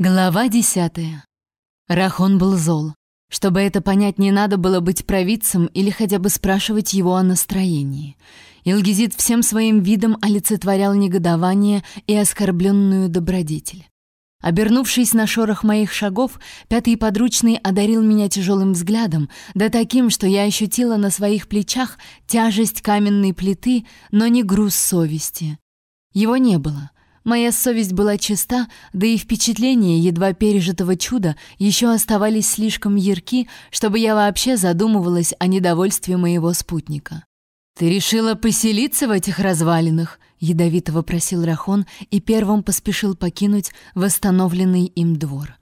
Глава десятая. Рахон был зол. Чтобы это понять, не надо было быть провидцем или хотя бы спрашивать его о настроении. Илгизит всем своим видом олицетворял негодование и оскорбленную добродетель. Обернувшись на шорох моих шагов, пятый подручный одарил меня тяжелым взглядом, да таким, что я ощутила на своих плечах тяжесть каменной плиты, но не груз совести. Его не было — Моя совесть была чиста, да и впечатления едва пережитого чуда еще оставались слишком ярки, чтобы я вообще задумывалась о недовольстве моего спутника. «Ты решила поселиться в этих развалинах?» — ядовито вопросил Рахон и первым поспешил покинуть восстановленный им двор.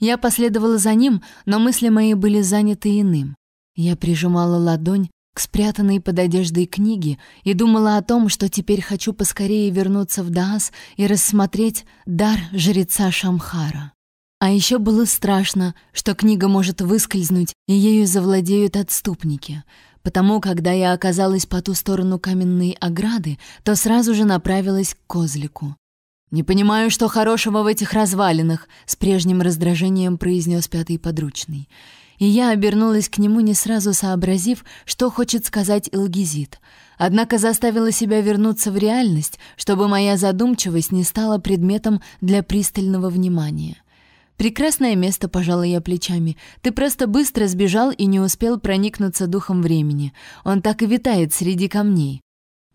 Я последовала за ним, но мысли мои были заняты иным. Я прижимала ладонь к спрятанной под одеждой книге и думала о том, что теперь хочу поскорее вернуться в Даас и рассмотреть дар жреца Шамхара. А еще было страшно, что книга может выскользнуть, и ею завладеют отступники. Потому, когда я оказалась по ту сторону каменной ограды, то сразу же направилась к козлику. «Не понимаю, что хорошего в этих развалинах», — с прежним раздражением произнес пятый подручный и я обернулась к нему, не сразу сообразив, что хочет сказать Илгизит. Однако заставила себя вернуться в реальность, чтобы моя задумчивость не стала предметом для пристального внимания. «Прекрасное место», — пожала я плечами. «Ты просто быстро сбежал и не успел проникнуться духом времени. Он так и витает среди камней».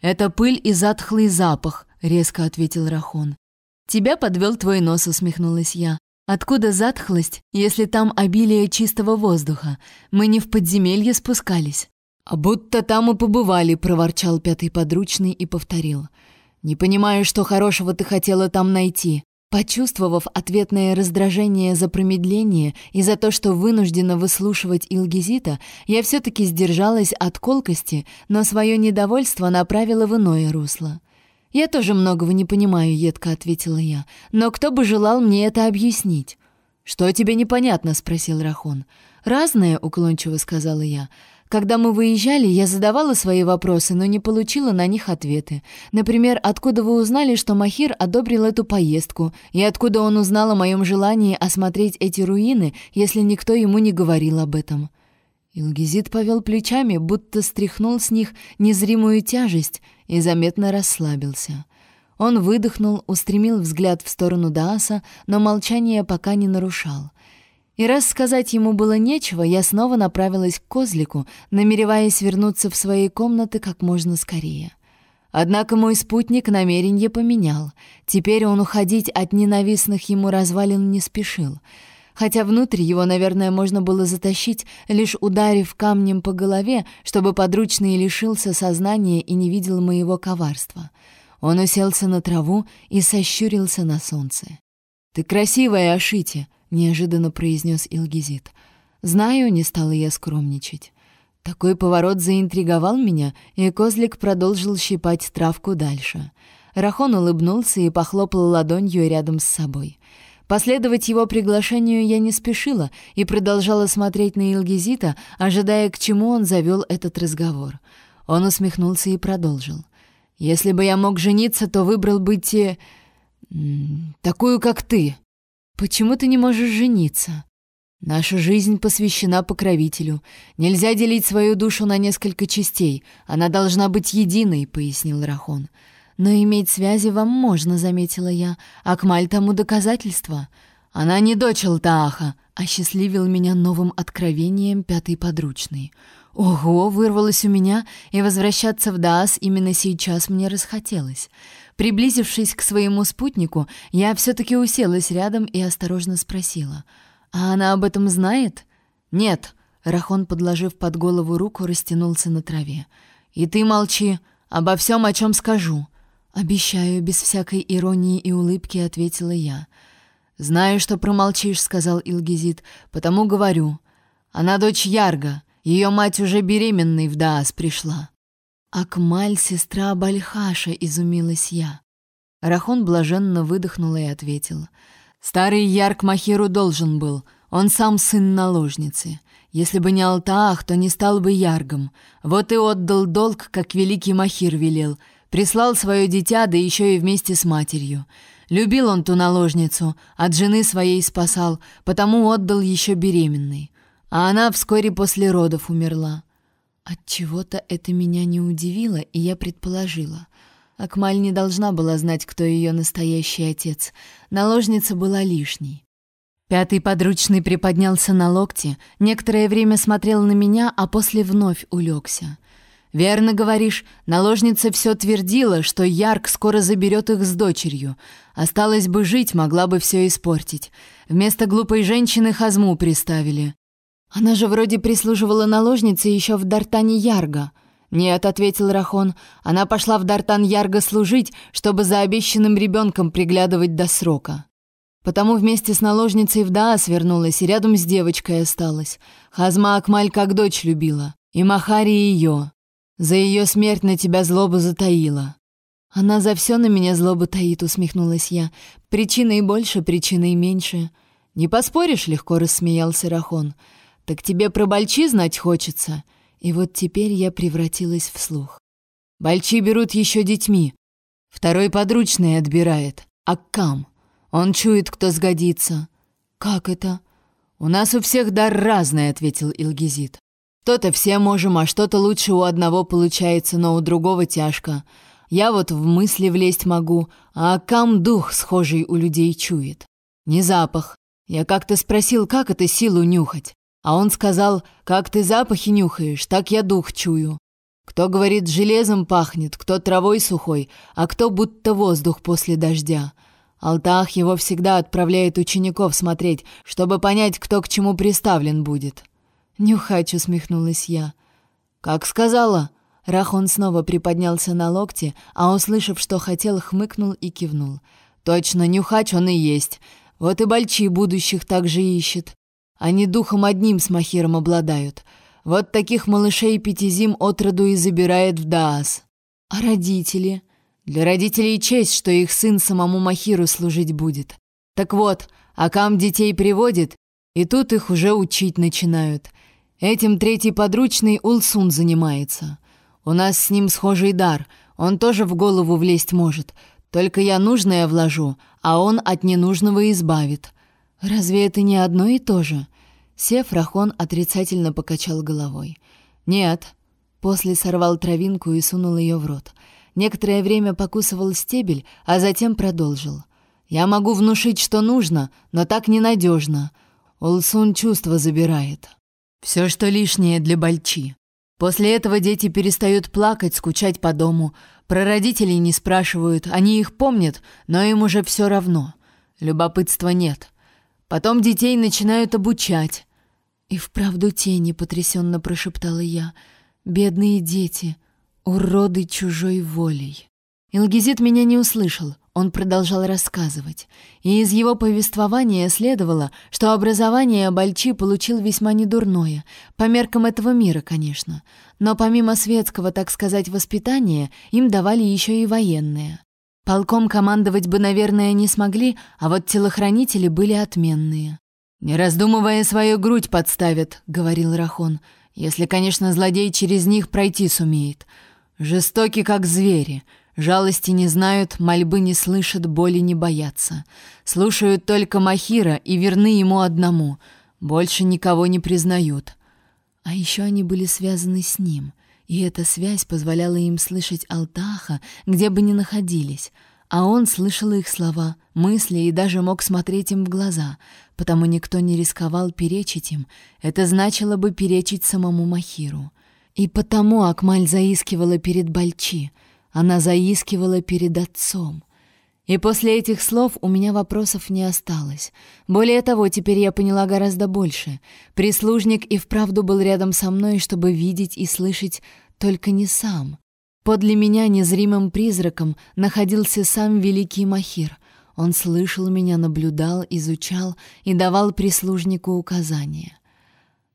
«Это пыль и затхлый запах», — резко ответил Рахон. «Тебя подвел твой нос», — усмехнулась я. Откуда затхлость, если там обилие чистого воздуха? Мы не в подземелье спускались. А будто там и побывали, проворчал пятый подручный и повторил. Не понимаю, что хорошего ты хотела там найти. Почувствовав ответное раздражение за промедление и за то, что вынуждена выслушивать Илгизита, я все-таки сдержалась от колкости, но свое недовольство направила в иное русло. «Я тоже многого не понимаю», — едко ответила я. «Но кто бы желал мне это объяснить?» «Что тебе непонятно?» — спросил Рахон. «Разное», — уклончиво сказала я. «Когда мы выезжали, я задавала свои вопросы, но не получила на них ответы. Например, откуда вы узнали, что Махир одобрил эту поездку, и откуда он узнал о моем желании осмотреть эти руины, если никто ему не говорил об этом?» Илгизит повел плечами, будто стряхнул с них незримую тяжесть и заметно расслабился. Он выдохнул, устремил взгляд в сторону Дааса, но молчание пока не нарушал. И раз сказать ему было нечего, я снова направилась к козлику, намереваясь вернуться в свои комнаты как можно скорее. Однако мой спутник намерение поменял. Теперь он уходить от ненавистных ему развалин не спешил — хотя внутрь его, наверное, можно было затащить, лишь ударив камнем по голове, чтобы подручный лишился сознания и не видел моего коварства. Он уселся на траву и сощурился на солнце. «Ты красивая, Ашити!» — неожиданно произнес Илгизит. «Знаю, не стала я скромничать». Такой поворот заинтриговал меня, и козлик продолжил щипать травку дальше. Рахон улыбнулся и похлопал ладонью рядом с собой. Последовать его приглашению я не спешила и продолжала смотреть на Илгизита, ожидая, к чему он завел этот разговор. Он усмехнулся и продолжил. «Если бы я мог жениться, то выбрал бы те... такую, как ты. Почему ты не можешь жениться?» Наша жизнь посвящена покровителю. Нельзя делить свою душу на несколько частей. Она должна быть единой, пояснил Рахон. «Но иметь связи вам можно», — заметила я. «Акмаль тому доказательство». «Она не дочь Алтааха», — осчастливил меня новым откровением пятый подручный. «Ого!» — вырвалось у меня, и возвращаться в Даас именно сейчас мне расхотелось. Приблизившись к своему спутнику, я все-таки уселась рядом и осторожно спросила. «А она об этом знает?» «Нет», — Рахон, подложив под голову руку, растянулся на траве. «И ты молчи, обо всем, о чем скажу. «Обещаю», — без всякой иронии и улыбки ответила я. «Знаю, что промолчишь», — сказал Илгизит, — «потому говорю. Она дочь Ярга, ее мать уже беременной в Даас пришла». «Акмаль, сестра Бальхаша», — изумилась я. Рахон блаженно выдохнула и ответила. «Старый Ярк Махиру должен был, он сам сын наложницы. Если бы не Алтаах, то не стал бы Яргом. Вот и отдал долг, как великий Махир велел, Прислал свое дитя, да еще и вместе с матерью. Любил он ту наложницу, от жены своей спасал, потому отдал еще беременной. А она вскоре после родов умерла. От чего-то это меня не удивило, и я предположила. Акмаль не должна была знать, кто ее настоящий отец. Наложница была лишней. Пятый подручный приподнялся на локте, некоторое время смотрел на меня, а после вновь улегся. «Верно говоришь, наложница все твердила, что Ярк скоро заберет их с дочерью. Осталось бы жить, могла бы все испортить. Вместо глупой женщины Хазму приставили. Она же вроде прислуживала наложнице еще в Дартане Ярга». «Нет», — ответил Рахон, — «она пошла в Дартан Ярга служить, чтобы за обещанным ребенком приглядывать до срока». Потому вместе с наложницей в Даас вернулась и рядом с девочкой осталась. Хазма Акмаль как дочь любила, и Махари ее. За ее смерть на тебя злобу затаила». «Она за все на меня злобу таит», — усмехнулась я. «Причиной больше, причиной меньше». «Не поспоришь?» — легко рассмеялся Рахон. «Так тебе про Бальчи знать хочется?» И вот теперь я превратилась в слух. «Бальчи берут еще детьми. Второй подручный отбирает. Аккам. Он чует, кто сгодится». «Как это?» «У нас у всех дар разный», — ответил Илгизит. То-то все можем, а что-то лучше у одного получается, но у другого тяжко. Я вот в мысли влезть могу, а кам дух схожий у людей чует. Не запах. Я как-то спросил, как это силу нюхать. А он сказал, как ты запахи нюхаешь, так я дух чую. Кто говорит, железом пахнет, кто травой сухой, а кто будто воздух после дождя. Алтах его всегда отправляет учеников смотреть, чтобы понять, кто к чему приставлен будет. «Нюхач», — усмехнулась я. «Как сказала?» Рахон снова приподнялся на локте, а, услышав, что хотел, хмыкнул и кивнул. «Точно, нюхач он и есть. Вот и бальчи будущих также ищет. Они духом одним с Махиром обладают. Вот таких малышей пяти зим отроду и забирает в Даас. А родители? Для родителей честь, что их сын самому Махиру служить будет. Так вот, Акам детей приводит, и тут их уже учить начинают. Этим третий подручный Улсун занимается. У нас с ним схожий дар, он тоже в голову влезть может. Только я нужное вложу, а он от ненужного избавит. Разве это не одно и то же? Сев, Рахон отрицательно покачал головой. Нет. После сорвал травинку и сунул ее в рот. Некоторое время покусывал стебель, а затем продолжил. Я могу внушить, что нужно, но так ненадежно. Улсун чувства забирает. Все, что лишнее для Бальчи. После этого дети перестают плакать, скучать по дому. Про родителей не спрашивают, они их помнят, но им уже все равно. Любопытства нет. Потом детей начинают обучать. И вправду тени, потрясенно прошептала я. Бедные дети, уроды чужой волей. Илгизит меня не услышал. Он продолжал рассказывать, и из его повествования следовало, что образование Бальчи получил весьма недурное, по меркам этого мира, конечно, но помимо светского, так сказать, воспитания, им давали еще и военное. Полком командовать бы, наверное, не смогли, а вот телохранители были отменные. «Не раздумывая, свою грудь подставят», — говорил Рахон, «если, конечно, злодей через них пройти сумеет. Жестоки, как звери». Жалости не знают, мольбы не слышат, боли не боятся. Слушают только Махира и верны ему одному. Больше никого не признают. А еще они были связаны с ним, и эта связь позволяла им слышать Алтаха, где бы ни находились. А он слышал их слова, мысли и даже мог смотреть им в глаза, потому никто не рисковал перечить им. Это значило бы перечить самому Махиру. И потому Акмаль заискивала перед Бальчи — она заискивала перед отцом. И после этих слов у меня вопросов не осталось. Более того, теперь я поняла гораздо больше. Прислужник и вправду был рядом со мной, чтобы видеть и слышать только не сам. Подле меня незримым призраком находился сам великий Махир. Он слышал меня, наблюдал, изучал и давал прислужнику указания.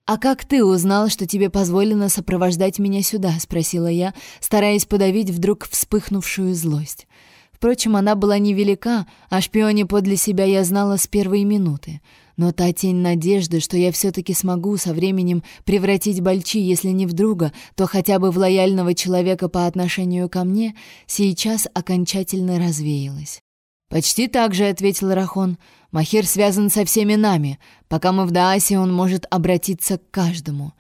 «А как ты узнал, что тебе позволено сопровождать меня сюда?» — спросила я, стараясь подавить вдруг вспыхнувшую злость. Впрочем, она была невелика, а шпионе подле себя я знала с первой минуты. Но та тень надежды, что я все-таки смогу со временем превратить Бальчи, если не в друга, то хотя бы в лояльного человека по отношению ко мне, сейчас окончательно развеялась. «Почти так же», — ответил Рахон. «Махир связан со всеми нами. Пока мы в Даасе, он может обратиться к каждому».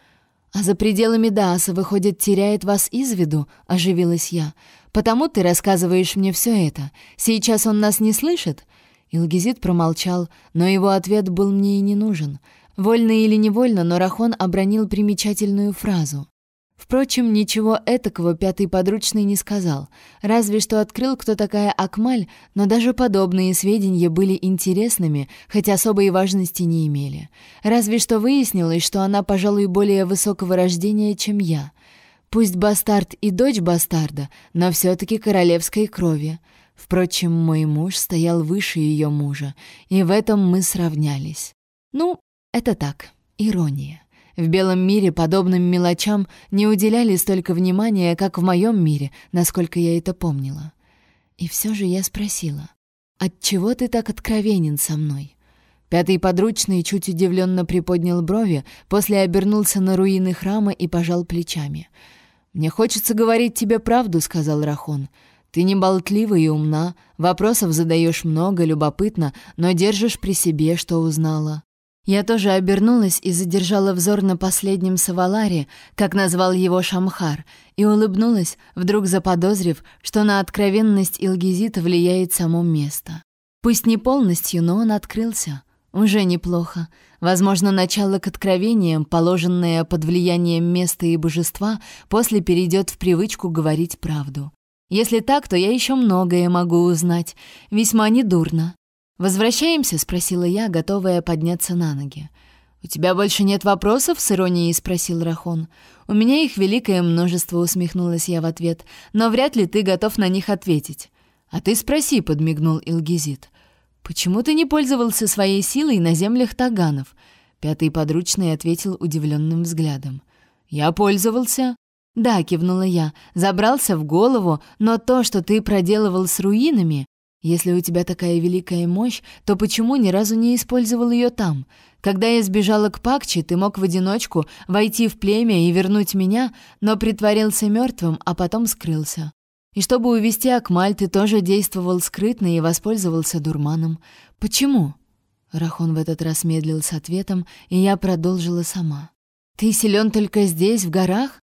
«А за пределами Дааса, выходит, теряет вас из виду?» — оживилась я. «Потому ты рассказываешь мне все это. Сейчас он нас не слышит?» Илгизит промолчал, но его ответ был мне и не нужен. Вольно или невольно, но Рахон обронил примечательную фразу. Впрочем, ничего этакого пятый подручный не сказал, разве что открыл, кто такая Акмаль, но даже подобные сведения были интересными, хотя особой важности не имели. Разве что выяснилось, что она, пожалуй, более высокого рождения, чем я. Пусть бастард и дочь бастарда, но все-таки королевской крови. Впрочем, мой муж стоял выше ее мужа, и в этом мы сравнялись. Ну, это так, ирония. В белом мире подобным мелочам не уделяли столько внимания, как в моем мире, насколько я это помнила. И все же я спросила, «Отчего ты так откровенен со мной?» Пятый подручный чуть удивленно приподнял брови, после обернулся на руины храма и пожал плечами. «Мне хочется говорить тебе правду», — сказал Рахон. «Ты не болтлива и умна, вопросов задаешь много, любопытно, но держишь при себе, что узнала. Я тоже обернулась и задержала взор на последнем Саваларе, как назвал его Шамхар, и улыбнулась, вдруг заподозрив, что на откровенность Илгизита влияет само место. Пусть не полностью, но он открылся. Уже неплохо. Возможно, начало к откровениям, положенное под влиянием места и божества, после перейдет в привычку говорить правду. Если так, то я еще многое могу узнать. Весьма недурно. «Возвращаемся?» — спросила я, готовая подняться на ноги. «У тебя больше нет вопросов?» — с иронией спросил Рахон. «У меня их великое множество», — усмехнулась я в ответ, «но вряд ли ты готов на них ответить». «А ты спроси», — подмигнул Илгизит. «Почему ты не пользовался своей силой на землях таганов?» Пятый подручный ответил удивленным взглядом. «Я пользовался». «Да», — кивнула я, — «забрался в голову, но то, что ты проделывал с руинами, если у тебя такая великая мощь, то почему ни разу не использовал ее там? Когда я сбежала к Пакчи, ты мог в одиночку войти в племя и вернуть меня, но притворился мертвым, а потом скрылся. И чтобы увести Акмаль, ты тоже действовал скрытно и воспользовался дурманом. Почему?» Рахон в этот раз медлил с ответом, и я продолжила сама. «Ты силен только здесь, в горах?»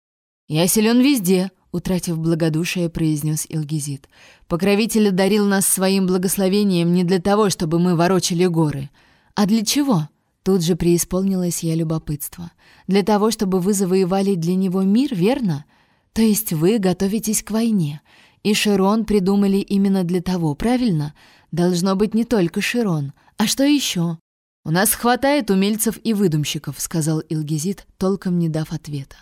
«Я силен везде», утратив благодушие, произнес Илгизит. Покровитель одарил нас своим благословением не для того, чтобы мы ворочали горы. А для чего? Тут же преисполнилось я любопытство. Для того, чтобы вы завоевали для него мир, верно? То есть вы готовитесь к войне. И Широн придумали именно для того, правильно? Должно быть не только Широн. А что еще? «У нас хватает умельцев и выдумщиков», — сказал Илгизит, толком не дав ответа.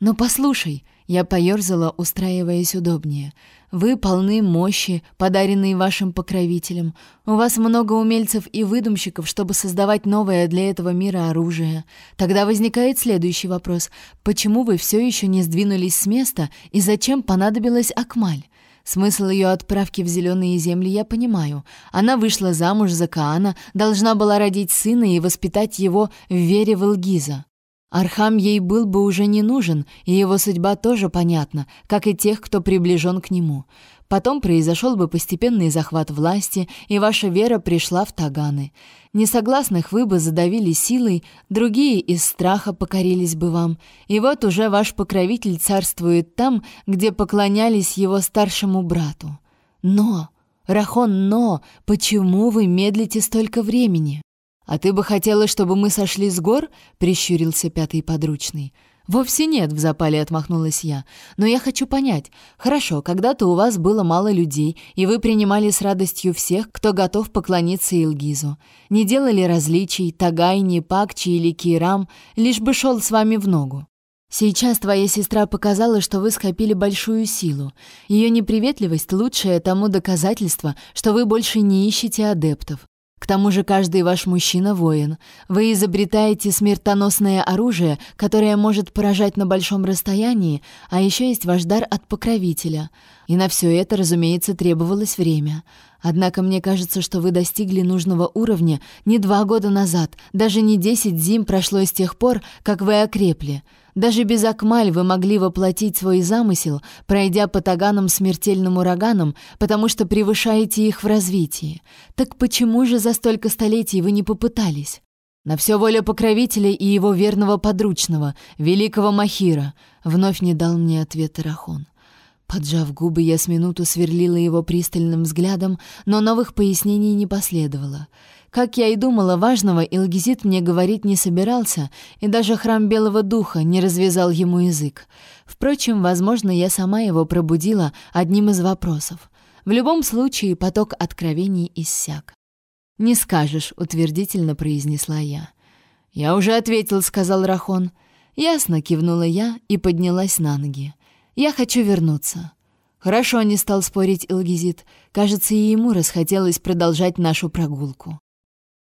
«Но послушай», — я поёрзала, устраиваясь удобнее, «вы полны мощи, подаренной вашим покровителем. У вас много умельцев и выдумщиков, чтобы создавать новое для этого мира оружие. Тогда возникает следующий вопрос. Почему вы все еще не сдвинулись с места и зачем понадобилась Акмаль?» Смысл ее отправки в зеленые земли я понимаю. Она вышла замуж за Каана, должна была родить сына и воспитать его в вере в Илгиза. Архам ей был бы уже не нужен, и его судьба тоже понятна, как и тех, кто приближен к нему. Потом произошел бы постепенный захват власти, и ваша вера пришла в Таганы. Несогласных вы бы задавили силой, другие из страха покорились бы вам. И вот уже ваш покровитель царствует там, где поклонялись его старшему брату. Но, Рахон, но, почему вы медлите столько времени? «А ты бы хотела, чтобы мы сошли с гор?» — прищурился пятый подручный. «Вовсе нет», — в запале отмахнулась я. «Но я хочу понять. Хорошо, когда-то у вас было мало людей, и вы принимали с радостью всех, кто готов поклониться Илгизу. Не делали различий, Тагайни, Пакчи или Кирам, лишь бы шел с вами в ногу. Сейчас твоя сестра показала, что вы скопили большую силу. Ее неприветливость — лучшее тому доказательство, что вы больше не ищете адептов. К тому же каждый ваш мужчина — воин. Вы изобретаете смертоносное оружие, которое может поражать на большом расстоянии, а еще есть ваш дар от покровителя. И на все это, разумеется, требовалось время. Однако мне кажется, что вы достигли нужного уровня не два года назад, даже не десять зим прошло с тех пор, как вы окрепли. Даже без Акмаль вы могли воплотить свой замысел, пройдя по таганам смертельным ураганом, потому что превышаете их в развитии. Так почему же за столько столетий вы не попытались? На все воля покровителя и его верного подручного, великого Махира, вновь не дал мне ответ Рахон. Поджав губы, я с минуту сверлила его пристальным взглядом, но новых пояснений не последовало. Как я и думала, важного Илгизит мне говорить не собирался, и даже храм Белого Духа не развязал ему язык. Впрочем, возможно, я сама его пробудила одним из вопросов. В любом случае, поток откровений иссяк. «Не скажешь», — утвердительно произнесла я. «Я уже ответил», — сказал Рахон. «Ясно», — кивнула я и поднялась на ноги. Я хочу вернуться». «Хорошо», — не стал спорить Илгизит. Кажется, и ему расхотелось продолжать нашу прогулку.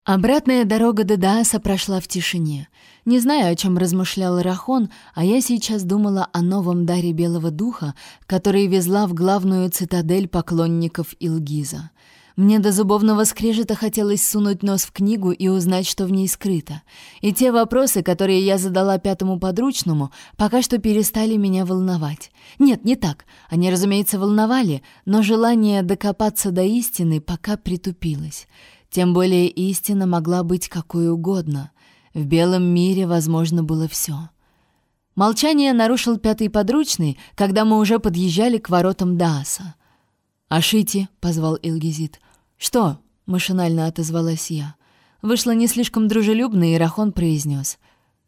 Обратная дорога до Дааса прошла в тишине. Не знаю, о чем размышлял Рахон, а я сейчас думала о новом даре Белого Духа, который везла в главную цитадель поклонников Илгиза — мне до зубовного скрежета хотелось сунуть нос в книгу и узнать, что в ней скрыто. И те вопросы, которые я задала пятому подручному, пока что перестали меня волновать. Нет, не так. Они, разумеется, волновали, но желание докопаться до истины пока притупилось. Тем более истина могла быть какой угодно. В белом мире возможно было все. Молчание нарушил пятый подручный, когда мы уже подъезжали к воротам Дааса. «Ашити», — позвал Илгизит. «Что?» — машинально отозвалась я. Вышло не слишком дружелюбно, и Рахон произнес.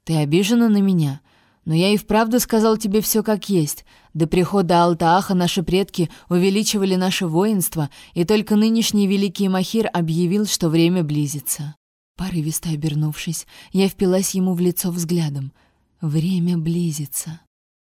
«Ты обижена на меня? Но я и вправду сказал тебе все как есть. До прихода Алтааха наши предки увеличивали наше воинство, и только нынешний великий Махир объявил, что время близится». Порывисто обернувшись, я впилась ему в лицо взглядом. «Время близится».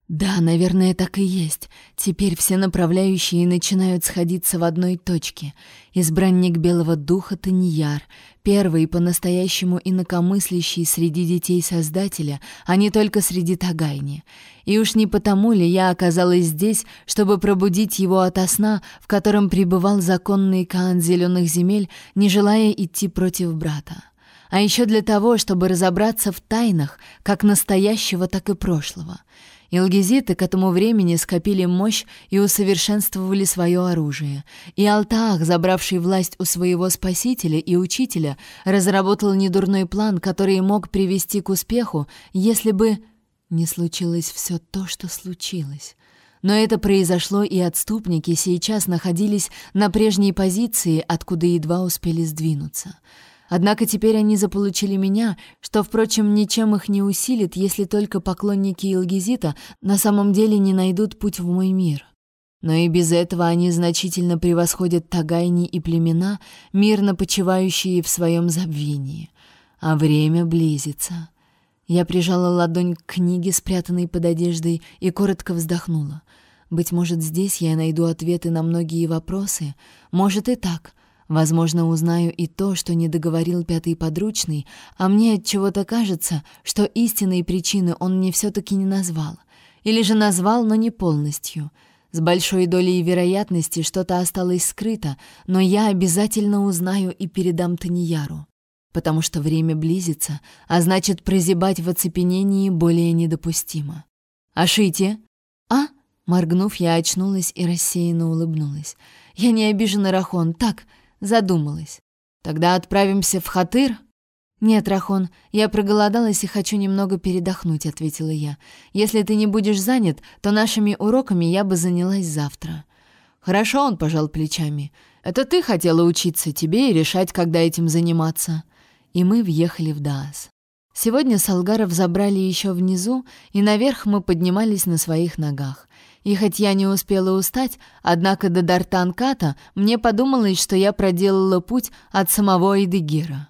Да, наверное, так и есть. Теперь все направляющие начинают сходиться в одной точке. Избранник Белого Духа Таньяр, первый по-настоящему инакомыслящий среди детей Создателя, а не только среди Тагайни. И уж не потому ли я оказалась здесь, чтобы пробудить его ото сна, в котором пребывал законный Каан Зеленых Земель, не желая идти против брата а еще для того, чтобы разобраться в тайнах как настоящего, так и прошлого. Илгизиты к этому времени скопили мощь и усовершенствовали свое оружие. И Алтаах, забравший власть у своего спасителя и учителя, разработал недурной план, который мог привести к успеху, если бы не случилось все то, что случилось. Но это произошло, и отступники сейчас находились на прежней позиции, откуда едва успели сдвинуться — Однако теперь они заполучили меня, что, впрочем, ничем их не усилит, если только поклонники Илгизита на самом деле не найдут путь в мой мир. Но и без этого они значительно превосходят тагайни и племена, мирно почивающие в своем забвении. А время близится. Я прижала ладонь к книге, спрятанной под одеждой, и коротко вздохнула. Быть может, здесь я найду ответы на многие вопросы. Может и так. Возможно, узнаю и то, что не договорил пятый подручный, а мне от чего-то кажется, что истинные причины он мне все таки не назвал. Или же назвал, но не полностью. С большой долей вероятности что-то осталось скрыто, но я обязательно узнаю и передам Таньяру. Потому что время близится, а значит, прозябать в оцепенении более недопустимо. «Ашите!» «А?» Моргнув, я очнулась и рассеянно улыбнулась. «Я не обижена, Рахон. Так, Задумалась. Тогда отправимся в Хатыр? Нет, Рахон, я проголодалась и хочу немного передохнуть, ответила я. Если ты не будешь занят, то нашими уроками я бы занялась завтра. Хорошо, он пожал плечами. Это ты хотела учиться, тебе и решать, когда этим заниматься. И мы въехали в Даас. Сегодня Салгаров забрали еще внизу, и наверх мы поднимались на своих ногах. И хоть я не успела устать, однако до Дартанката мне подумалось, что я проделала путь от самого Эдегира.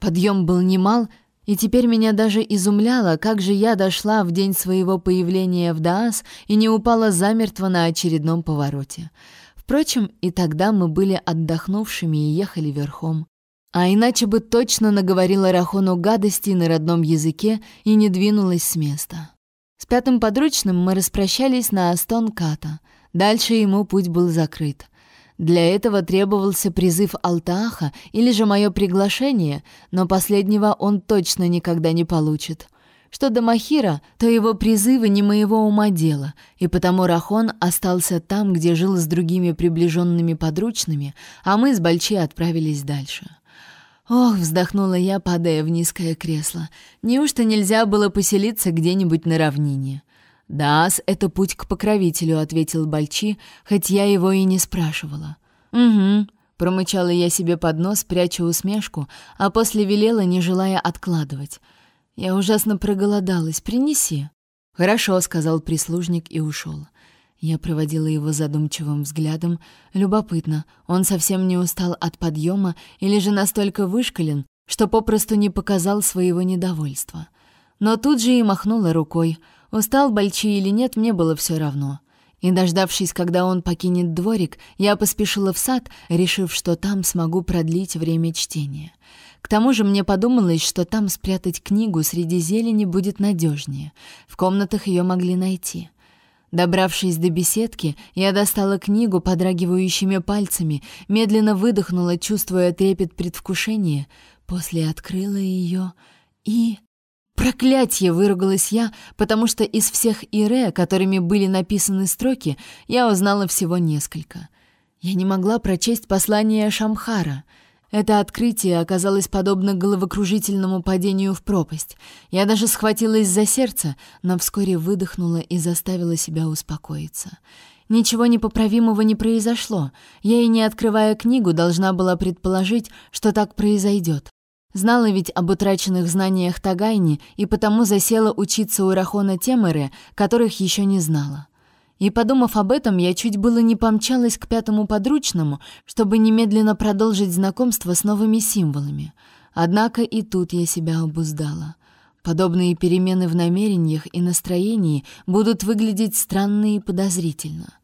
Подъем был немал, и теперь меня даже изумляло, как же я дошла в день своего появления в Даас и не упала замертво на очередном повороте. Впрочем, и тогда мы были отдохнувшими и ехали верхом. А иначе бы точно наговорила Рахону гадости на родном языке и не двинулась с места. С пятым подручным мы распрощались на Астон Ката. Дальше ему путь был закрыт. Для этого требовался призыв Алтааха или же мое приглашение, но последнего он точно никогда не получит. Что до Махира, то его призывы не моего ума дело, и потому Рахон остался там, где жил с другими приближенными подручными, а мы с Бальчи отправились дальше. Ох, вздохнула я, падая в низкое кресло. Неужто нельзя было поселиться где-нибудь на равнине? да это путь к покровителю», — ответил Бальчи, хоть я его и не спрашивала. «Угу», — промычала я себе под нос, пряча усмешку, а после велела, не желая откладывать. «Я ужасно проголодалась, принеси». «Хорошо», — сказал прислужник и ушел. Я проводила его задумчивым взглядом. Любопытно, он совсем не устал от подъема или же настолько вышкален, что попросту не показал своего недовольства. Но тут же и махнула рукой — Устал Бальчи или нет, мне было все равно. И, дождавшись, когда он покинет дворик, я поспешила в сад, решив, что там смогу продлить время чтения. К тому же мне подумалось, что там спрятать книгу среди зелени будет надежнее. В комнатах ее могли найти. Добравшись до беседки, я достала книгу подрагивающими пальцами, медленно выдохнула, чувствуя трепет предвкушения, после открыла ее и... «Проклятье!» — выругалась я, потому что из всех ире, которыми были написаны строки, я узнала всего несколько. Я не могла прочесть послание Шамхара. Это открытие оказалось подобно головокружительному падению в пропасть. Я даже схватилась за сердце, но вскоре выдохнула и заставила себя успокоиться. Ничего непоправимого не произошло. Я и не открывая книгу, должна была предположить, что так произойдет. Знала ведь об утраченных знаниях Тагайни и потому засела учиться у Рахона Темеры, которых еще не знала. И подумав об этом, я чуть было не помчалась к пятому подручному, чтобы немедленно продолжить знакомство с новыми символами. Однако и тут я себя обуздала. Подобные перемены в намерениях и настроении будут выглядеть странно и подозрительно.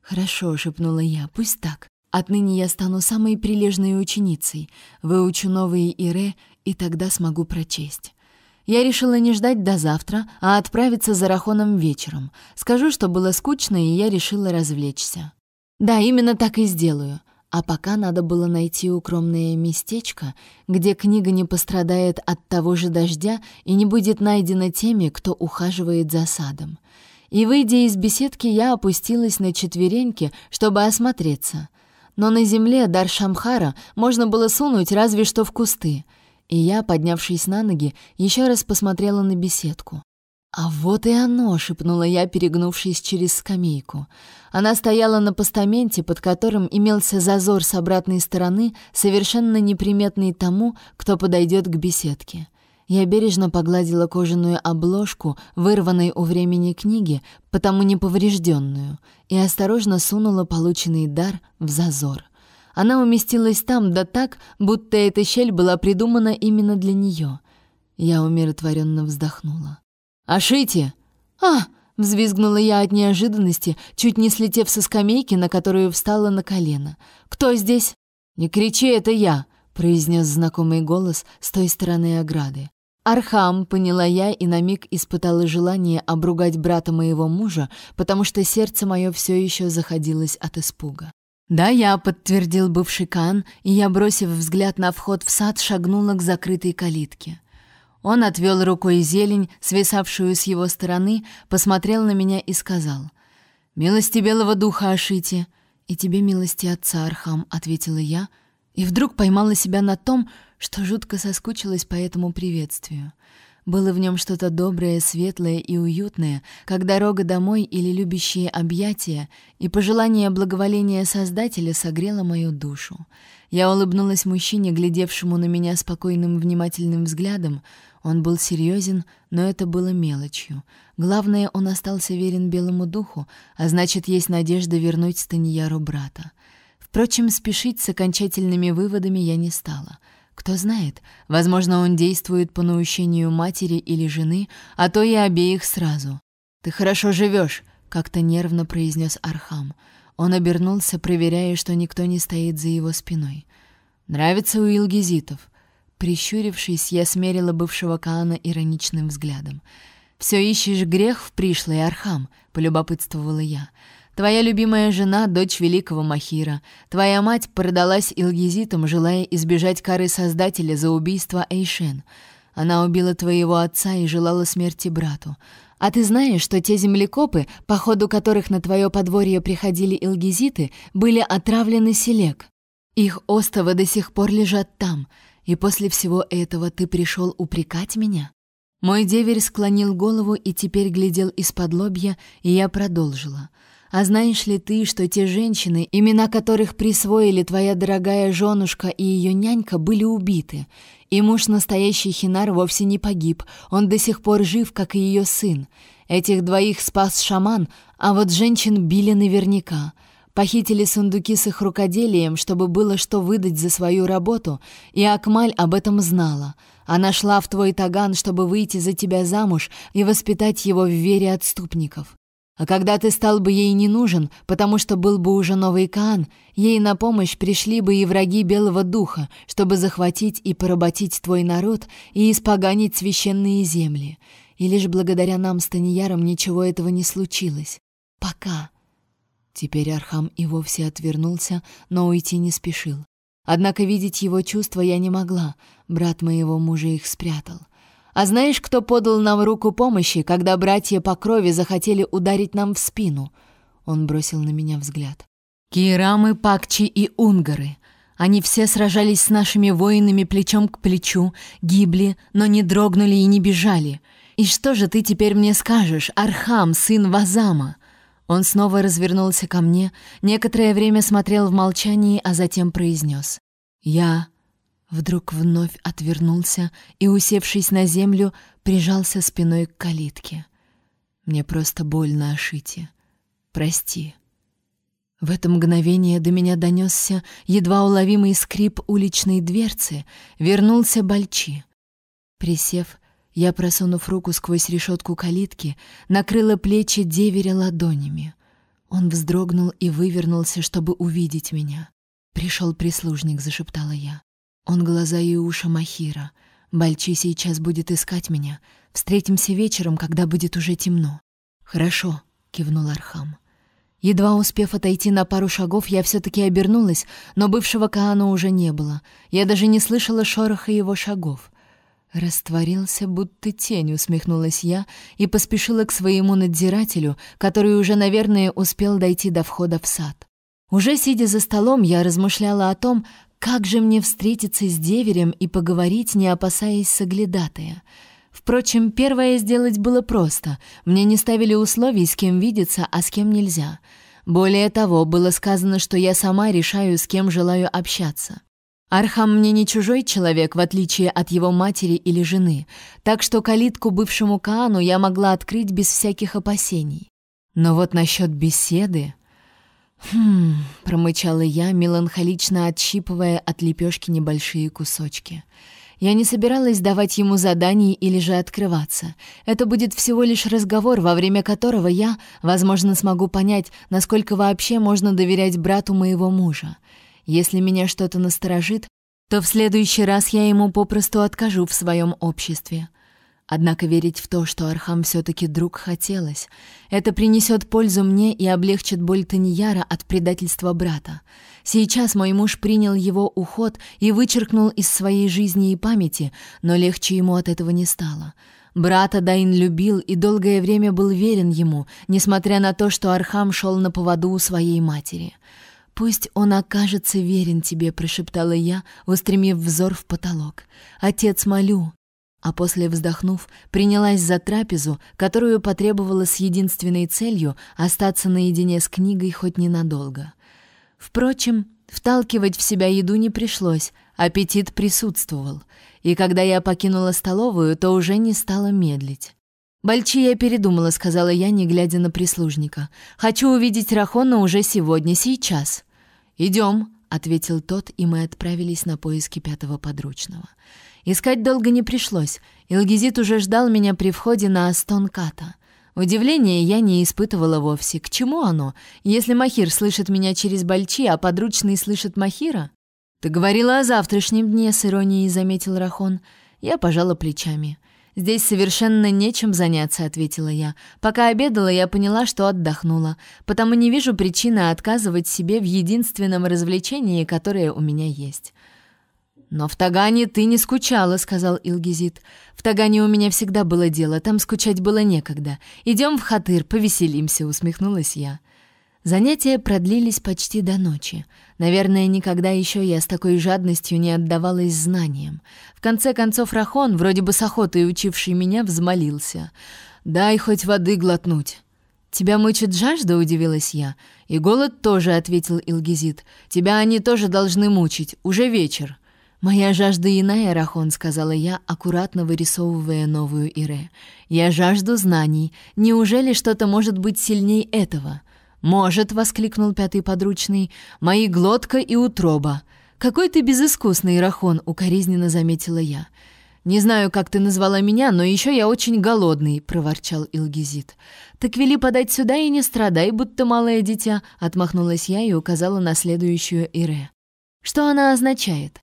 «Хорошо», — шепнула я, — «пусть так. Отныне я стану самой прилежной ученицей, выучу новые ире, и тогда смогу прочесть. Я решила не ждать до завтра, а отправиться за Рахоном вечером. Скажу, что было скучно, и я решила развлечься. Да, именно так и сделаю. А пока надо было найти укромное местечко, где книга не пострадает от того же дождя и не будет найдена теми, кто ухаживает за садом. И, выйдя из беседки, я опустилась на четвереньки, чтобы осмотреться но на земле дар Шамхара можно было сунуть разве что в кусты. И я, поднявшись на ноги, еще раз посмотрела на беседку. «А вот и оно!» — шепнула я, перегнувшись через скамейку. Она стояла на постаменте, под которым имелся зазор с обратной стороны, совершенно неприметный тому, кто подойдет к беседке. Я бережно погладила кожаную обложку, вырванной у времени книги, потому неповрежденную, и осторожно сунула полученный дар в зазор. Она уместилась там, да так, будто эта щель была придумана именно для нее. Я умиротворенно вздохнула. «Ашите!» «А!» — взвизгнула я от неожиданности, чуть не слетев со скамейки, на которую встала на колено. «Кто здесь?» «Не кричи, это я!» — произнес знакомый голос с той стороны ограды. Архам, поняла я и на миг испытала желание обругать брата моего мужа, потому что сердце мое все еще заходилось от испуга. «Да, я», — подтвердил бывший Каан, и я, бросив взгляд на вход в сад, шагнула к закрытой калитке. Он отвел рукой зелень, свисавшую с его стороны, посмотрел на меня и сказал, «Милости белого духа Ашити!» «И тебе милости отца, Архам», — ответила я, и вдруг поймала себя на том, что жутко соскучилась по этому приветствию. Было в нем что-то доброе, светлое и уютное, как дорога домой или любящие объятия, и пожелание благоволения Создателя согрело мою душу. Я улыбнулась мужчине, глядевшему на меня спокойным внимательным взглядом. Он был серьезен, но это было мелочью. Главное, он остался верен белому духу, а значит, есть надежда вернуть Таньяру брата. Впрочем, спешить с окончательными выводами я не стала — кто знает, возможно, он действует по наущению матери или жены, а то и обеих сразу. «Ты хорошо живешь», — как-то нервно произнес Архам. Он обернулся, проверяя, что никто не стоит за его спиной. «Нравится у Илгизитов». Прищурившись, я смерила бывшего Каана ироничным взглядом. «Все ищешь грех в пришлой, Архам», — полюбопытствовала я. Твоя любимая жена — дочь великого Махира. Твоя мать продалась Илгизитам, желая избежать кары Создателя за убийство Эйшен. Она убила твоего отца и желала смерти брату. А ты знаешь, что те землекопы, по ходу которых на твое подворье приходили илгизиты, были отравлены селек? Их остовы до сих пор лежат там, и после всего этого ты пришел упрекать меня?» Мой деверь склонил голову и теперь глядел из-под лобья, и я продолжила. «А знаешь ли ты, что те женщины, имена которых присвоили твоя дорогая женушка и ее нянька, были убиты? И муж настоящий Хинар вовсе не погиб, он до сих пор жив, как и ее сын. Этих двоих спас шаман, а вот женщин били наверняка». Похитили сундуки с их рукоделием, чтобы было что выдать за свою работу, и Акмаль об этом знала. Она шла в твой таган, чтобы выйти за тебя замуж и воспитать его в вере отступников. А когда ты стал бы ей не нужен, потому что был бы уже новый Каан, ей на помощь пришли бы и враги Белого Духа, чтобы захватить и поработить твой народ и испоганить священные земли. И лишь благодаря нам с Таньяром ничего этого не случилось. Пока. Теперь Архам и вовсе отвернулся, но уйти не спешил. Однако видеть его чувства я не могла, брат моего мужа их спрятал. А знаешь, кто подал нам руку помощи, когда братья по крови захотели ударить нам в спину? Он бросил на меня взгляд. Кирамы, Пакчи и Унгары. Они все сражались с нашими воинами плечом к плечу, гибли, но не дрогнули и не бежали. И что же ты теперь мне скажешь, Архам, сын Вазама? Он снова развернулся ко мне, некоторое время смотрел в молчании, а затем произнес. «Я...» Вдруг вновь отвернулся и, усевшись на землю, прижался спиной к калитке. «Мне просто больно, Ашити. Прости». В это мгновение до меня донесся едва уловимый скрип уличной дверцы, вернулся Бальчи. Присев, я, просунув руку сквозь решетку калитки, накрыла плечи деверя ладонями. Он вздрогнул и вывернулся, чтобы увидеть меня. «Пришел прислужник», — зашептала я. «Он глаза и уши Махира. Бальчи сейчас будет искать меня. Встретимся вечером, когда будет уже темно». «Хорошо», — кивнул Архам. Едва успев отойти на пару шагов, я все-таки обернулась, но бывшего Каана уже не было. Я даже не слышала шороха его шагов. Растворился, будто тень, усмехнулась я и поспешила к своему надзирателю, который уже, наверное, успел дойти до входа в сад. Уже сидя за столом, я размышляла о том, как же мне встретиться с деверем и поговорить, не опасаясь соглядатая. Впрочем, первое сделать было просто. Мне не ставили условий, с кем видеться, а с кем нельзя. Более того, было сказано, что я сама решаю, с кем желаю общаться. Архам мне не чужой человек, в отличие от его матери или жены, так что калитку бывшему Каану я могла открыть без всяких опасений. Но вот насчет беседы... «Хм...» — промычала я, меланхолично отщипывая от лепешки небольшие кусочки. Я не собиралась давать ему заданий или же открываться. Это будет всего лишь разговор, во время которого я, возможно, смогу понять, насколько вообще можно доверять брату моего мужа. Если меня что-то насторожит, то в следующий раз я ему попросту откажу в своем обществе. Однако верить в то, что Архам все-таки друг, хотелось. Это принесет пользу мне и облегчит боль Таньяра от предательства брата. Сейчас мой муж принял его уход и вычеркнул из своей жизни и памяти, но легче ему от этого не стало. Брата Дайн любил и долгое время был верен ему, несмотря на то, что Архам шел на поводу у своей матери. «Пусть он окажется верен тебе», — прошептала я, устремив взор в потолок. «Отец, молю». А после, вздохнув, принялась за трапезу, которую потребовала с единственной целью остаться наедине с книгой хоть ненадолго. Впрочем, вталкивать в себя еду не пришлось, аппетит присутствовал, и когда я покинула столовую, то уже не стала медлить. «Бальчи я передумала», — сказала я, не глядя на прислужника. «Хочу увидеть Рахона уже сегодня, сейчас». «Идем», — ответил тот, и мы отправились на поиски пятого подручного. Искать долго не пришлось. Илгизит уже ждал меня при входе на Астон Ката. Удивления я не испытывала вовсе. К чему оно, если Махир слышит меня через Бальчи, а подручный слышит Махира? «Ты говорила о завтрашнем дне», — с иронией заметил Рахон. Я пожала плечами. «Здесь совершенно нечем заняться», — ответила я. «Пока обедала, я поняла, что отдохнула, потому не вижу причины отказывать себе в единственном развлечении, которое у меня есть». «Но в Тагане ты не скучала», — сказал Илгизит. «В Тагане у меня всегда было дело, там скучать было некогда. Идем в Хатыр, повеселимся», — усмехнулась я. Занятия продлились почти до ночи. Наверное, никогда еще я с такой жадностью не отдавалась знаниям. В конце концов Рахон, вроде бы с охотой учивший меня, взмолился. «Дай хоть воды глотнуть». «Тебя мучит жажда?» — удивилась я. «И голод тоже», — ответил Илгизит. «Тебя они тоже должны мучить. Уже вечер». «Моя жажда иная, Рахон», — сказала я, аккуратно вырисовывая новую Ире. «Я жажду знаний. Неужели что-то может быть сильней этого?» «Может», — воскликнул пятый подручный, — «мои глотка и утроба». «Какой ты безыскусный, Рахон», — укоризненно заметила я. «Не знаю, как ты назвала меня, но еще я очень голодный», — проворчал Илгизит. «Так вели подать сюда и не страдай, будто малое дитя», — отмахнулась я и указала на следующую Ире. «Что она означает?»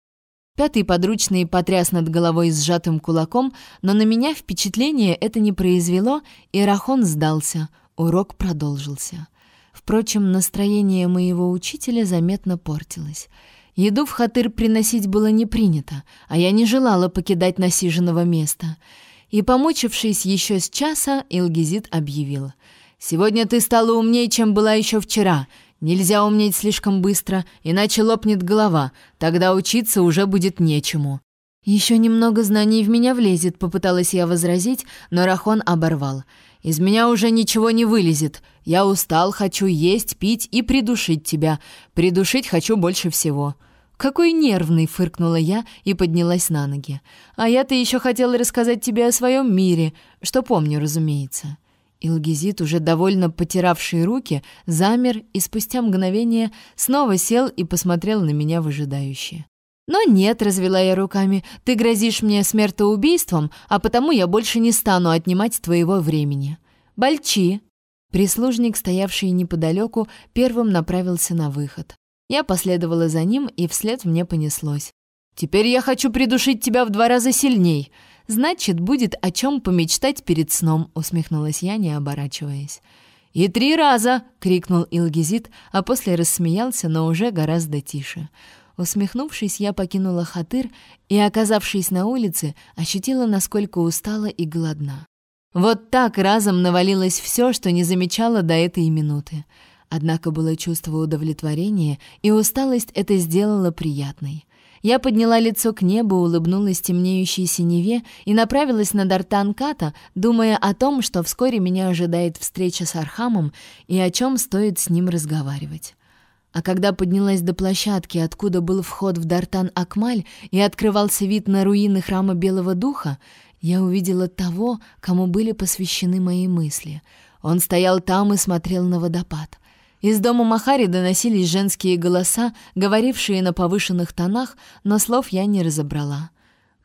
Пятый подручный потряс над головой сжатым кулаком, но на меня впечатление это не произвело, и Рахон сдался. Урок продолжился. Впрочем, настроение моего учителя заметно портилось. Еду в хатыр приносить было не принято, а я не желала покидать насиженного места. И, помучившись еще с часа, Илгизит объявил. «Сегодня ты стала умнее, чем была еще вчера. Нельзя умнеть слишком быстро, иначе лопнет голова, тогда учиться уже будет нечему». «Еще немного знаний в меня влезет», — попыталась я возразить, но Рахон оборвал. Из меня уже ничего не вылезет. Я устал, хочу есть, пить и придушить тебя. Придушить хочу больше всего». «Какой нервный!» — фыркнула я и поднялась на ноги. «А я-то еще хотела рассказать тебе о своем мире, что помню, разумеется». Илгизит, уже довольно потиравший руки, замер и спустя мгновение снова сел и посмотрел на меня выжидающе. «Но нет», — развела я руками, — «ты грозишь мне смертоубийством, а потому я больше не стану отнимать твоего времени». «Бальчи!» Прислужник, стоявший неподалеку, первым направился на выход. Я последовала за ним, и вслед мне понеслось. «Теперь я хочу придушить тебя в два раза сильней. Значит, будет о чем помечтать перед сном», — усмехнулась я, не оборачиваясь. «И три раза!» — крикнул Илгизит, а после рассмеялся, но уже гораздо тише. Усмехнувшись, я покинула хатыр и, оказавшись на улице, ощутила, насколько устала и голодна. Вот так разом навалилось все, что не замечала до этой минуты. Однако было чувство удовлетворения, и усталость это сделала приятной. Я подняла лицо к небу, улыбнулась темнеющей синеве и направилась на Дартан-Ката, думая о том, что вскоре меня ожидает встреча с Архамом и о чем стоит с ним разговаривать. А когда поднялась до площадки, откуда был вход в Дартан-Акмаль и открывался вид на руины храма Белого Духа, я увидела того, кому были посвящены мои мысли. Он стоял там и смотрел на водопад. Из дома Махари доносились женские голоса, говорившие на повышенных тонах, но слов я не разобрала.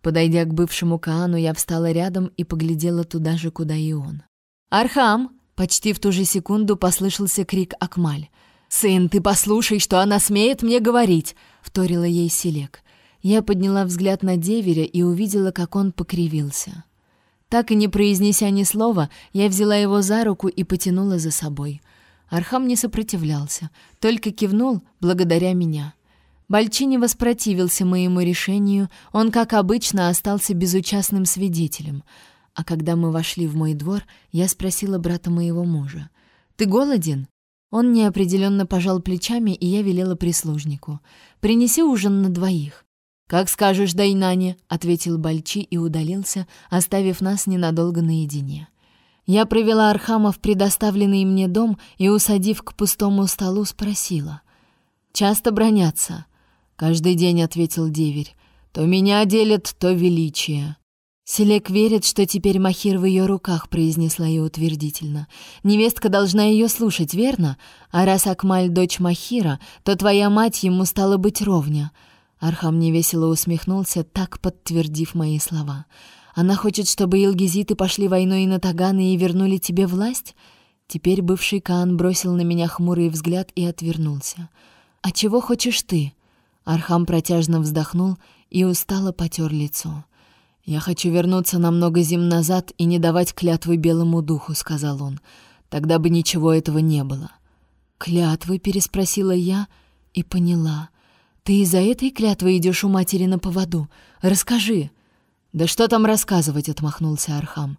Подойдя к бывшему Каану, я встала рядом и поглядела туда же, куда и он. «Архам!» — почти в ту же секунду послышался крик Акмаль. «Сын, ты послушай, что она смеет мне говорить!» — вторила ей Селек. Я подняла взгляд на деверя и увидела, как он покривился. Так и не произнеся ни слова, я взяла его за руку и потянула за собой. Архам не сопротивлялся, только кивнул благодаря меня. Бальчи не воспротивился моему решению, он, как обычно, остался безучастным свидетелем. А когда мы вошли в мой двор, я спросила брата моего мужа. «Ты голоден?» Он неопределенно пожал плечами, и я велела прислужнику. «Принеси ужин на двоих». «Как скажешь, Дайнане», — ответил Бальчи и удалился, оставив нас ненадолго наедине. Я провела Архама в предоставленный мне дом и, усадив к пустому столу, спросила. «Часто бронятся?» «Каждый день», — ответил деверь. «То меня делят, то величие». «Селек верит, что теперь Махир в ее руках», — произнесла я утвердительно. «Невестка должна ее слушать, верно? А раз Акмаль — дочь Махира, то твоя мать ему стала быть ровня». Архам невесело усмехнулся, так подтвердив мои слова. «Она хочет, чтобы Илгизиты пошли войной на Таганы и вернули тебе власть?» Теперь бывший Каан бросил на меня хмурый взгляд и отвернулся. «А чего хочешь ты?» Архам протяжно вздохнул и устало потер лицо. «Я хочу вернуться на много зим назад и не давать клятвы белому духу», — сказал он. «Тогда бы ничего этого не было». «Клятвы?» — переспросила я и поняла. «Ты из-за этой клятвы идешь у матери на поводу? Расскажи». «Да что там рассказывать?» — отмахнулся Архам.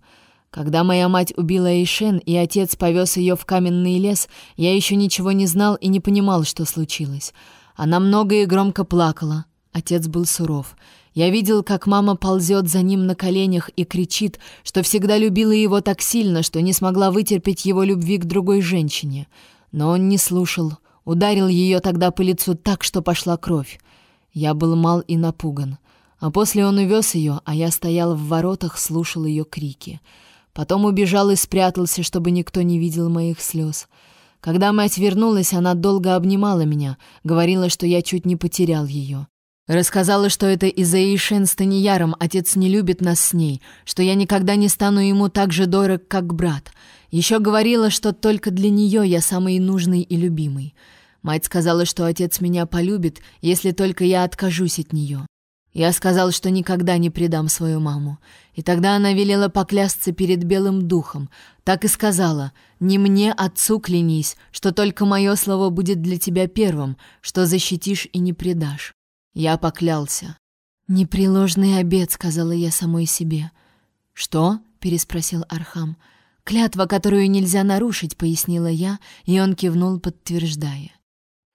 «Когда моя мать убила Эйшен, и отец повез ее в каменный лес, я еще ничего не знал и не понимал, что случилось. Она много и громко плакала. Отец был суров. Я видел, как мама ползет за ним на коленях и кричит, что всегда любила его так сильно, что не смогла вытерпеть его любви к другой женщине. Но он не слушал, ударил ее тогда по лицу так, что пошла кровь. Я был мал и напуган. А после он увез ее, а я стоял в воротах, слушал ее крики. Потом убежал и спрятался, чтобы никто не видел моих слез. Когда мать вернулась, она долго обнимала меня, говорила, что я чуть не потерял ее. Рассказала, что это из-за Эйшен с Таньяром отец не любит нас с ней, что я никогда не стану ему так же дорог, как брат. Еще говорила, что только для нее я самый нужный и любимый. Мать сказала, что отец меня полюбит, если только я откажусь от нее. Я сказал, что никогда не предам свою маму. И тогда она велела поклясться перед белым духом. Так и сказала, «Не мне, отцу, клянись, что только мое слово будет для тебя первым, что защитишь и не предашь». Я поклялся. «Непреложный обед», — сказала я самой себе. «Что?» — переспросил Архам. «Клятва, которую нельзя нарушить», — пояснила я, и он кивнул, подтверждая.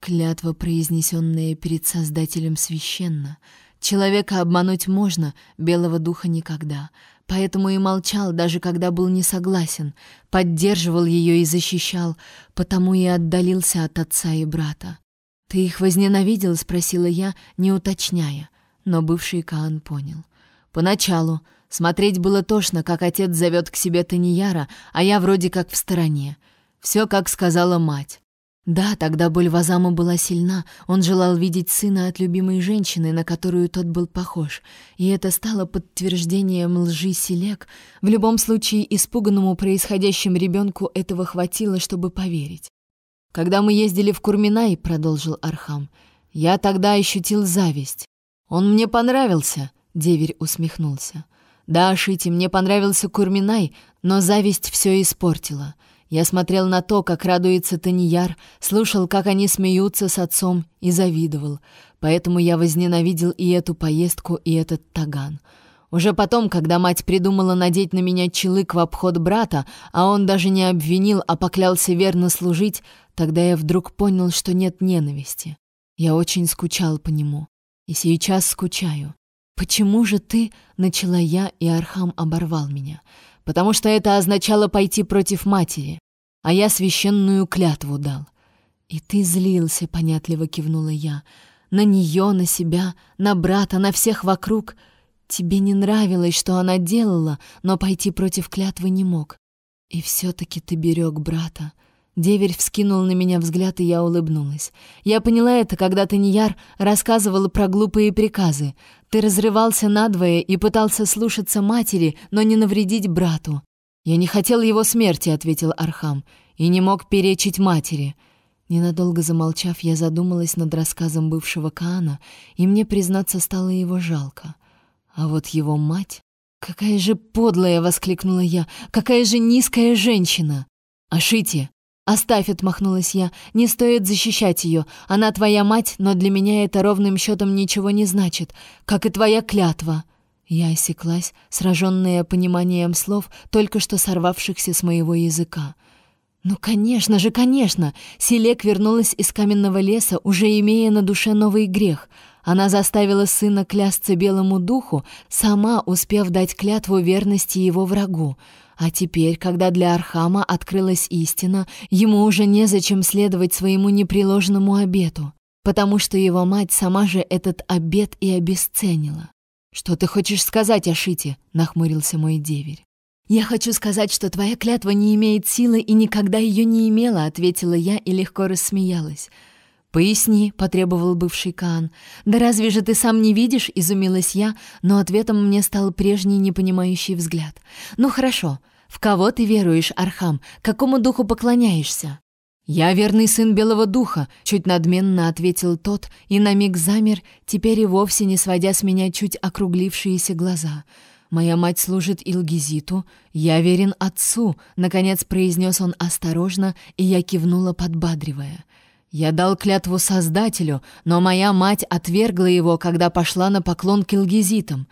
Клятва, произнесенная перед Создателем, священна. Человека обмануть можно, белого духа никогда. Поэтому и молчал, даже когда был не согласен, поддерживал ее и защищал, потому и отдалился от отца и брата. «Ты их возненавидел?» — спросила я, не уточняя. Но бывший Каан понял. Поначалу смотреть было тошно, как отец зовет к себе Таньяра, а я вроде как в стороне. Все, как сказала мать. Да, тогда боль Вазама была сильна, он желал видеть сына от любимой женщины, на которую тот был похож, и это стало подтверждением лжи Селек. В любом случае, испуганному происходящим ребенку этого хватило, чтобы поверить. «Когда мы ездили в Курминай», — продолжил Архам, — «я тогда ощутил зависть. Он мне понравился», — деверь усмехнулся. «Да, Шити, мне понравился Курминай, но зависть все испортила». Я смотрел на то, как радуется Таньяр, слушал, как они смеются с отцом и завидовал. Поэтому я возненавидел и эту поездку, и этот таган. Уже потом, когда мать придумала надеть на меня челык в обход брата, а он даже не обвинил, а поклялся верно служить, тогда я вдруг понял, что нет ненависти. Я очень скучал по нему. И сейчас скучаю. «Почему же ты?» — начала я, и Архам оборвал меня. «Потому что это означало пойти против матери, а я священную клятву дал». «И ты злился», — понятливо кивнула я. «На нее, на себя, на брата, на всех вокруг». Тебе не нравилось, что она делала, но пойти против клятвы не мог. И все-таки ты берег брата. Деверь вскинул на меня взгляд, и я улыбнулась. Я поняла это, когда Таньяр рассказывал про глупые приказы. Ты разрывался надвое и пытался слушаться матери, но не навредить брату. «Я не хотел его смерти», — ответил Архам, — «и не мог перечить матери». Ненадолго замолчав, я задумалась над рассказом бывшего Каана, и мне, признаться, стало его жалко. А вот его мать... «Какая же подлая!» — воскликнула я. «Какая же низкая женщина!» «Ашите!» «Оставь!» — отмахнулась я. «Не стоит защищать ее. Она твоя мать, но для меня это ровным счетом ничего не значит, как и твоя клятва». Я осеклась, сраженная пониманием слов, только что сорвавшихся с моего языка. «Ну, конечно же, конечно!» Селек вернулась из каменного леса, уже имея на душе новый грех — она заставила сына клясться белому духу, сама успев дать клятву верности его врагу. А теперь, когда для Архама открылась истина, ему уже незачем следовать своему непреложному обету, потому что его мать сама же этот обет и обесценила. «Что ты хочешь сказать, Ашите?» — нахмурился мой деверь. «Я хочу сказать, что твоя клятва не имеет силы и никогда ее не имела», — ответила я и легко рассмеялась. «Поясни», — потребовал бывший Каан. «Да разве же ты сам не видишь?» — изумилась я, но ответом мне стал прежний непонимающий взгляд. «Ну хорошо. В кого ты веруешь, Архам? Какому духу поклоняешься?» «Я верный сын Белого Духа», — чуть надменно ответил тот, и на миг замер, теперь и вовсе не сводя с меня чуть округлившихся глаз. Моя мать служит Илгизиту, я верен отцу», — наконец произнес он осторожно, и я кивнула, подбадривая. «Я дал клятву Создателю, но моя мать отвергла его, когда пошла на поклон к Илгизитам.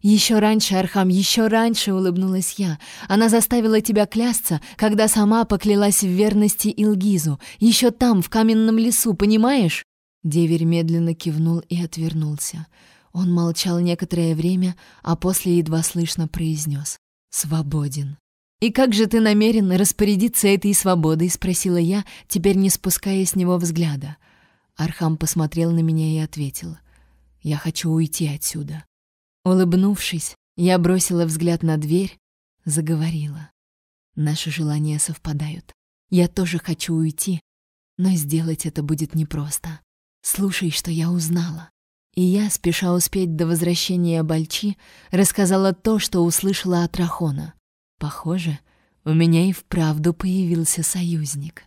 «Еще раньше, Архам, еще раньше!» — улыбнулась я. «Она заставила тебя клясться, когда сама поклялась в верности Илгизу. Еще там, в каменном лесу, понимаешь?» Деверь медленно кивнул и отвернулся. Он молчал некоторое время, а после едва слышно произнес «Свободен». «И как же ты намерен распорядиться этой свободой?» — спросила я, теперь не спуская с него взгляда. Архам посмотрел на меня и ответил «Я хочу уйти отсюда». Улыбнувшись, я бросила взгляд на дверь, заговорила. Наши желания совпадают. Я тоже хочу уйти, но сделать это будет непросто. Слушай, что я узнала. И я, спеша успеть до возвращения Бальчи, рассказала то, что услышала от Рахона. Похоже, у меня и вправду появился союзник.